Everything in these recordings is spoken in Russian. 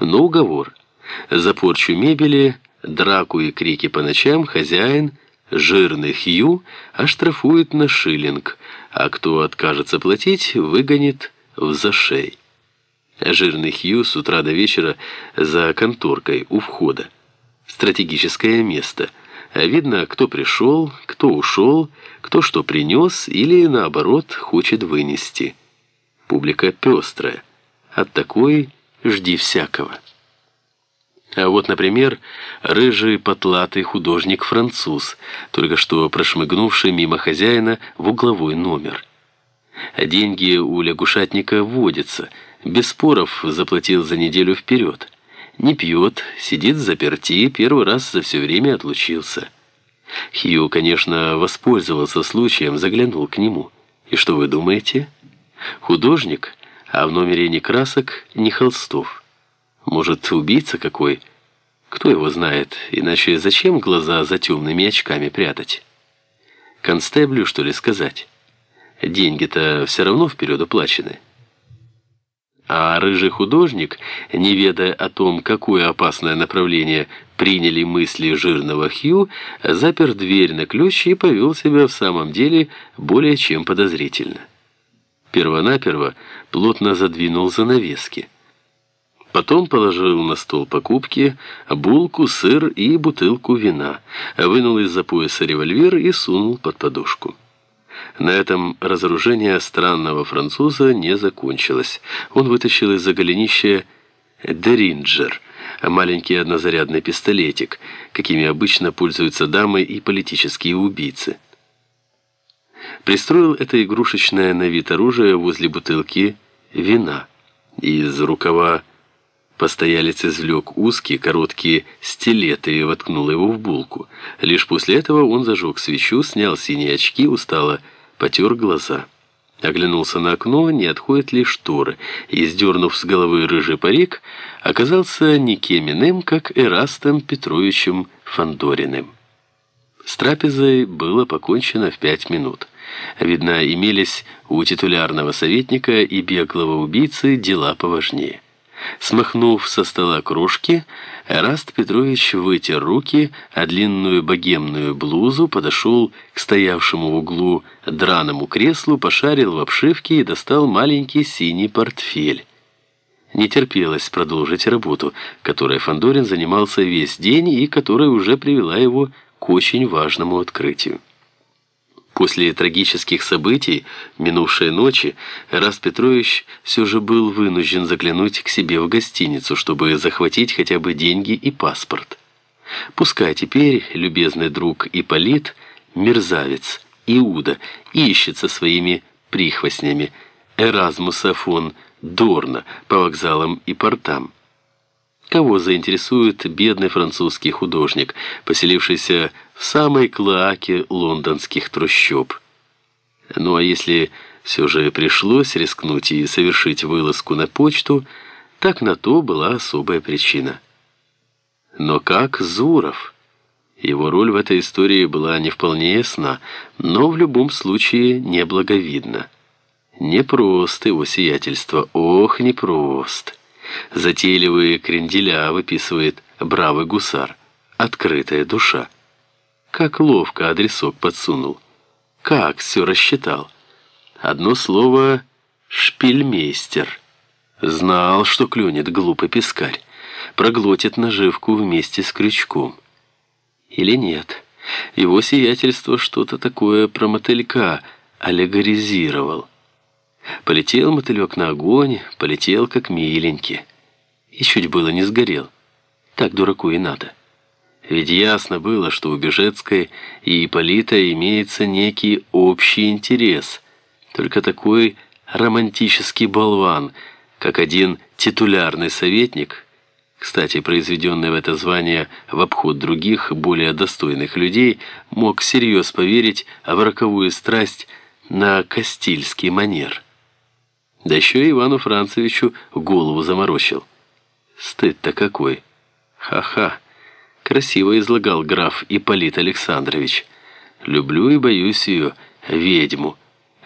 Но уговор. За порчу мебели, драку и крики по ночам хозяин, жирный Хью, оштрафует на шиллинг, а кто откажется платить, выгонит в зашей. Жирный Хью с утра до вечера за конторкой у входа. Стратегическое место. Видно, кто пришел, кто ушел, кто что принес или, наоборот, хочет вынести. Публика пестрая. От такой жди всякого. А вот, например, рыжий потлатый художник-француз, только что прошмыгнувший мимо хозяина в угловой номер. Деньги у лягушатника водятся, без споров заплатил за неделю вперед. Не пьет, сидит заперти, первый раз за все время отлучился. Хью, конечно, воспользовался случаем, заглянул к нему. И что вы думаете? Художник, а в номере ни красок, ни холстов. Может, убийца какой? Кто его знает, иначе зачем глаза за темными очками прятать? Констеблю, что ли, сказать? Деньги-то все равно вперед уплачены. А рыжий художник, не ведая о том, какое опасное направление приняли мысли жирного Хью, запер дверь на ключ и повел себя в самом деле более чем подозрительно. Первонаперво плотно задвинул занавески. Потом положил на стол покупки, булку, сыр и бутылку вина, вынул из-за пояса револьвер и сунул под подушку. На этом разоружение странного француза не закончилось. Он вытащил из-за голенища «Деринджер», маленький однозарядный пистолетик, какими обычно пользуются дамы и политические убийцы. Пристроил это игрушечное на вид оружие возле бутылки вина. Из рукава Постоялец извлек узкие, короткие стилеты и воткнул его в булку. Лишь после этого он зажег свечу, снял синие очки, устало потер глаза. Оглянулся на окно, не отходят ли шторы, и, сдернув с головы рыжий парик, оказался никем иным, как Эрастом Петровичем Фандориным. С трапезой было покончено в пять минут. Видно, имелись у титулярного советника и беглого убийцы дела поважнее. Смахнув со стола кружки, Эраст Петрович вытер руки, а длинную богемную блузу подошел к стоявшему в углу драному креслу, пошарил в обшивке и достал маленький синий портфель. Не терпелось продолжить работу, которой Фандорин занимался весь день и которая уже привела его к очень важному открытию. После трагических событий минувшей ночи Раст Петрович все же был вынужден заглянуть к себе в гостиницу, чтобы захватить хотя бы деньги и паспорт. Пускай теперь любезный друг Ипполит, мерзавец, Иуда, ищет со своими прихвостнями Эразмуса фон Дорна по вокзалам и портам. Кого заинтересует бедный французский художник, поселившийся в самой клоаке лондонских трущоб? Ну а если все же пришлось рискнуть и совершить вылазку на почту, так на то была особая причина. Но как Зуров? Его роль в этой истории была не вполне ясна, но в любом случае неблаговидна. Непрост его сиятельство, ох, непрост. Затейливые кренделя выписывает бравый гусар. Открытая душа. Как ловко адресок подсунул. Как все рассчитал. Одно слово «шпильмейстер». Знал, что клюнет глупый пескарь. Проглотит наживку вместе с крючком. Или нет? Его сиятельство что-то такое про мотылька аллегоризировал. Полетел мотылек на огонь, полетел как миленький. И чуть было не сгорел. Так дураку и надо. Ведь ясно было, что у Бежецкой и Ипполита имеется некий общий интерес. Только такой романтический болван, как один титулярный советник, кстати, произведенный в это звание в обход других, более достойных людей, мог всерьез поверить в роковую страсть на Кастильский манер. Да еще и Ивану Францевичу голову заморочил. Стыд-то какой. Ха-ха. Красиво излагал граф Ипполит Александрович. Люблю и боюсь ее, ведьму,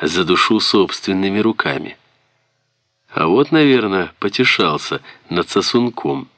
за душу собственными руками. А вот, наверное, потешался над сосунком.